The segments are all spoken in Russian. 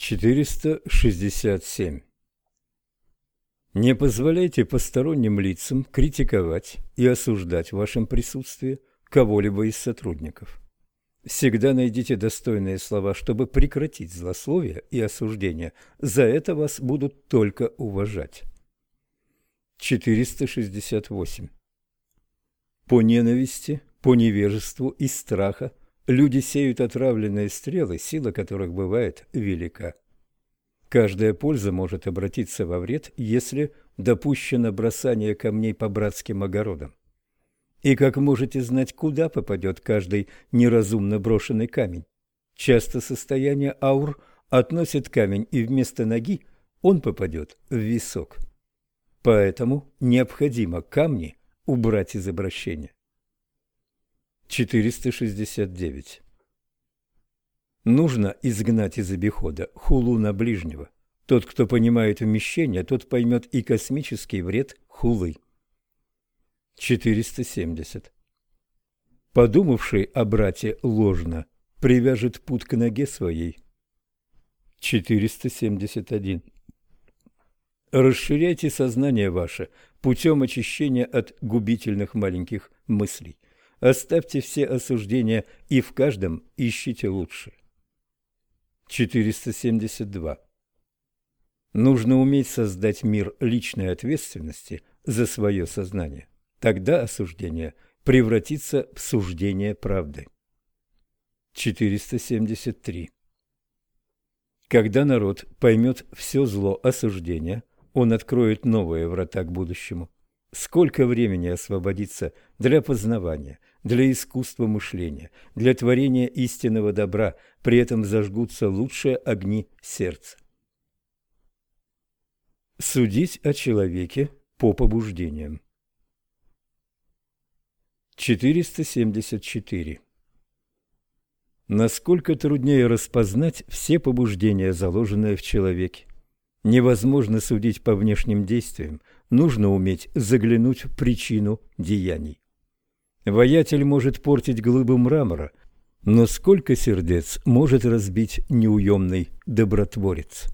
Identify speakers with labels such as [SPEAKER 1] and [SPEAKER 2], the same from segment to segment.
[SPEAKER 1] 467. Не позволяйте посторонним лицам критиковать и осуждать в вашем присутствии кого-либо из сотрудников. Всегда найдите достойные слова, чтобы прекратить злословие и осуждение. За это вас будут только уважать. 468. По ненависти, по невежеству и страха люди сеют отравленные стрелы, сила которых бывает велика. Каждая польза может обратиться во вред, если допущено бросание камней по братским огородам. И как можете знать, куда попадет каждый неразумно брошенный камень? Часто состояние аур относит камень, и вместо ноги он попадет в висок. Поэтому необходимо камни убрать из обращения. 469. Нужно изгнать из обихода хулуна ближнего. Тот, кто понимает вмещение, тот поймет и космический вред хулы. 470. Подумавший о брате ложно, привяжет путь к ноге своей. 471. Расширяйте сознание ваше путем очищения от губительных маленьких мыслей. Оставьте все осуждения и в каждом ищите лучшее. 472. Нужно уметь создать мир личной ответственности за свое сознание. Тогда осуждение превратится в суждение правды. 473. Когда народ поймет все зло осуждения, он откроет новые врата к будущему. Сколько времени освободится для познавания, для искусства мышления, для творения истинного добра, при этом зажгутся лучшие огни сердца. Судить о человеке по побуждениям. 474. Насколько труднее распознать все побуждения, заложенные в человеке. Невозможно судить по внешним действиям, нужно уметь заглянуть в причину деяний. Воятель может портить глыбы мрамора, но сколько сердец может разбить неуемный добротворец?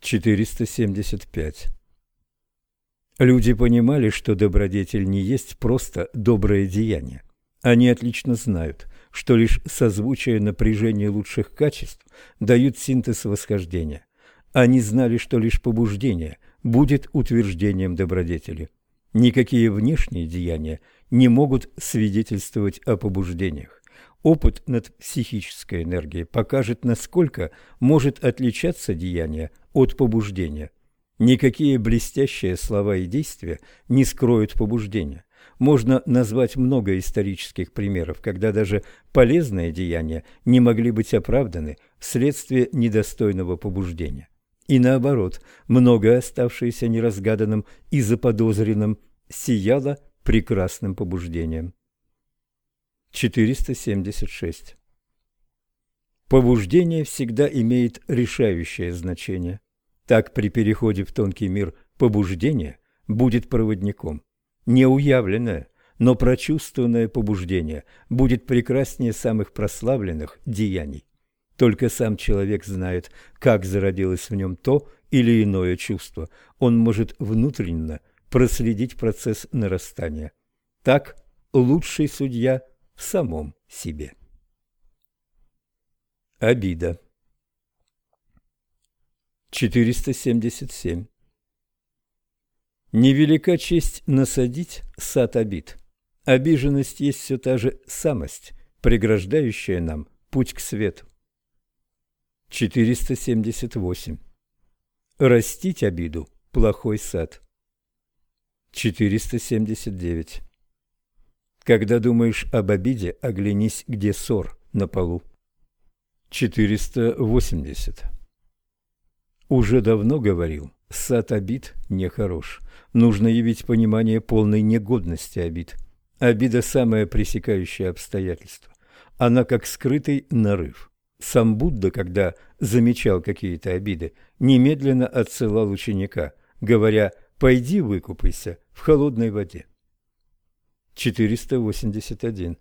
[SPEAKER 1] 475. Люди понимали, что добродетель не есть просто доброе деяние. Они отлично знают, что лишь созвучие напряжения лучших качеств дают синтез восхождения. Они знали, что лишь побуждение будет утверждением добродетели. Никакие внешние деяния не могут свидетельствовать о побуждениях. Опыт над психической энергией покажет, насколько может отличаться деяние от побуждения. Никакие блестящие слова и действия не скроют побуждения. Можно назвать много исторических примеров, когда даже полезные деяния не могли быть оправданы вследствие недостойного побуждения. И наоборот, многое, оставшееся неразгаданным и заподозренным, сияло прекрасным побуждением. 476. Побуждение всегда имеет решающее значение. Так при переходе в тонкий мир побуждение будет проводником. Неуявленное, но прочувствованное побуждение будет прекраснее самых прославленных деяний. Только сам человек знает, как зародилось в нем то или иное чувство. Он может внутренно проследить процесс нарастания. Так лучший судья в самом себе. Обида 477 Невелика честь насадить сад обид. Обиженность есть все та же самость, преграждающая нам путь к свету. 478. Растить обиду – плохой сад. 479. Когда думаешь об обиде, оглянись, где ссор на полу. 480. Уже давно говорил, сад обид нехорош. Нужно явить понимание полной негодности обид. Обида – самое пресекающее обстоятельство. Она как скрытый нарыв. Сам Будда, когда замечал какие-то обиды, немедленно отсылал ученика, говоря «пойди выкупайся в холодной воде». 481.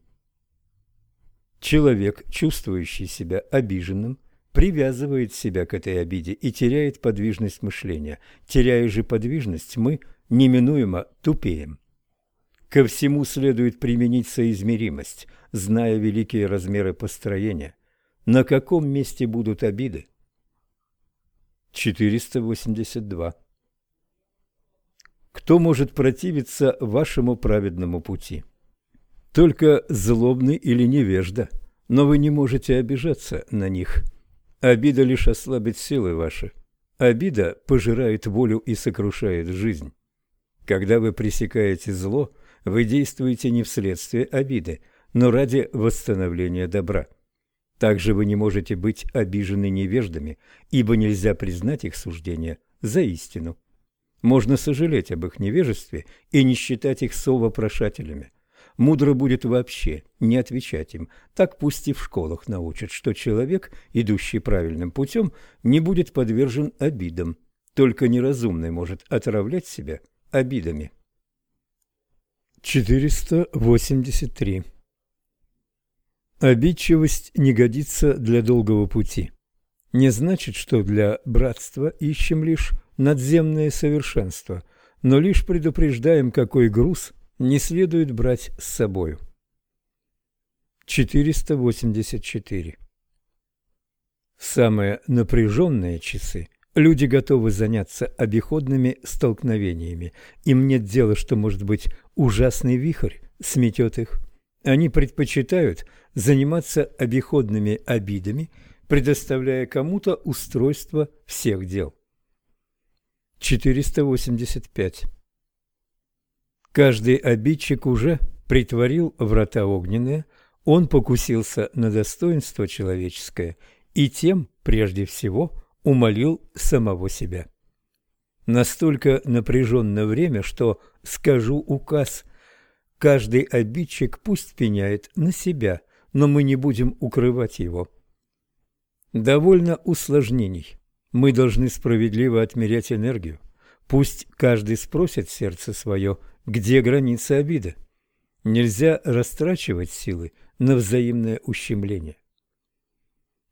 [SPEAKER 1] Человек, чувствующий себя обиженным, привязывает себя к этой обиде и теряет подвижность мышления. Теряя же подвижность, мы неминуемо тупеем. Ко всему следует применить соизмеримость, зная великие размеры построения. На каком месте будут обиды? 482. Кто может противиться вашему праведному пути? Только злобный или невежда, но вы не можете обижаться на них. Обида лишь ослабит силы ваши. Обида пожирает волю и сокрушает жизнь. Когда вы пресекаете зло, вы действуете не вследствие обиды, но ради восстановления добра. Также вы не можете быть обижены невеждами, ибо нельзя признать их суждения за истину. Можно сожалеть об их невежестве и не считать их совопрошателями. Мудро будет вообще не отвечать им. Так пусть и в школах научат, что человек, идущий правильным путем, не будет подвержен обидам. Только неразумный может отравлять себя обидами. 483 Обидчивость не годится для долгого пути. Не значит, что для братства ищем лишь надземное совершенство, но лишь предупреждаем, какой груз не следует брать с собою. 484. В самые напряженные часы люди готовы заняться обиходными столкновениями. Им нет дела, что, может быть, ужасный вихрь сметет их. Они предпочитают заниматься обиходными обидами, предоставляя кому-то устройство всех дел. 485. Каждый обидчик уже притворил врата огненные, он покусился на достоинство человеческое и тем, прежде всего, умолил самого себя. Настолько напряженно время, что скажу указ – Каждый обидчик пусть пеняет на себя, но мы не будем укрывать его. Довольно усложнений. Мы должны справедливо отмерять энергию. Пусть каждый спросит сердце свое, где граница обиды. Нельзя растрачивать силы на взаимное ущемление.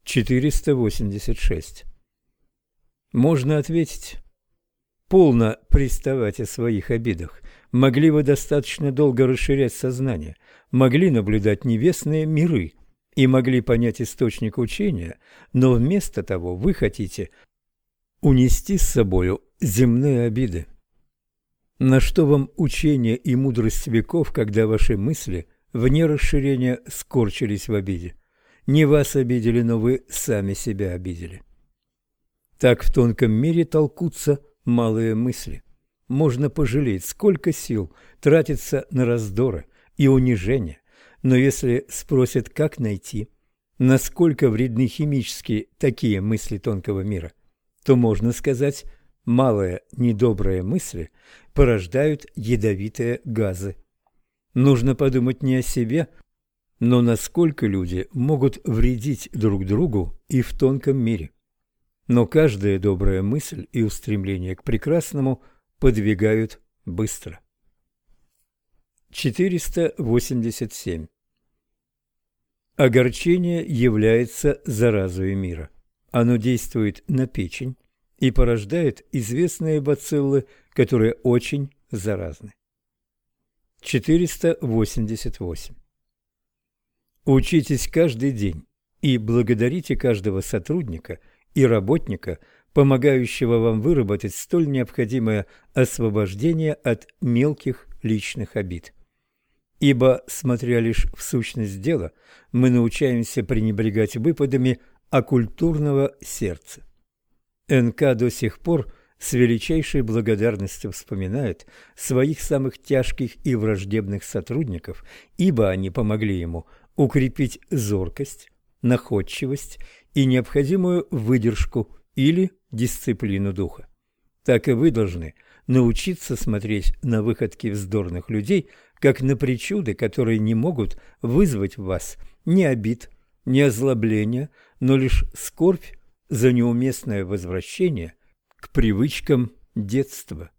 [SPEAKER 1] 486. Можно ответить. Полно приставать о своих обидах могли вы достаточно долго расширять сознание, могли наблюдать небесные миры и могли понять источник учения, но вместо того вы хотите унести с собою земные обиды. На что вам учение и мудрость веков, когда ваши мысли вне расширения скорчились в обиде? Не вас обидели, но вы сами себя обидели. Так в тонком мире толкутся малые мысли – можно пожалеть, сколько сил тратится на раздоры и унижение. Но если спросят, как найти, насколько вредны химические такие мысли тонкого мира, то можно сказать, малые недобрые мысли порождают ядовитые газы. Нужно подумать не о себе, но насколько люди могут вредить друг другу и в тонком мире. Но каждая добрая мысль и устремление к прекрасному подвигают быстро. 487. Огорчение является заразой мира. Оно действует на печень и порождает известные бациллы, которые очень заразны. 488. Учитесь каждый день и благодарите каждого сотрудника и работника – помогающего вам выработать столь необходимое освобождение от мелких личных обид. Ибо, смотря лишь в сущность дела, мы научаемся пренебрегать выпадами оккультурного сердца. НК до сих пор с величайшей благодарностью вспоминает своих самых тяжких и враждебных сотрудников, ибо они помогли ему укрепить зоркость, находчивость и необходимую выдержку или дисциплину духа. Так и вы должны научиться смотреть на выходки вздорных людей, как на причуды, которые не могут вызвать в вас ни обид, ни озлобления, но лишь скорбь за неуместное возвращение к привычкам детства.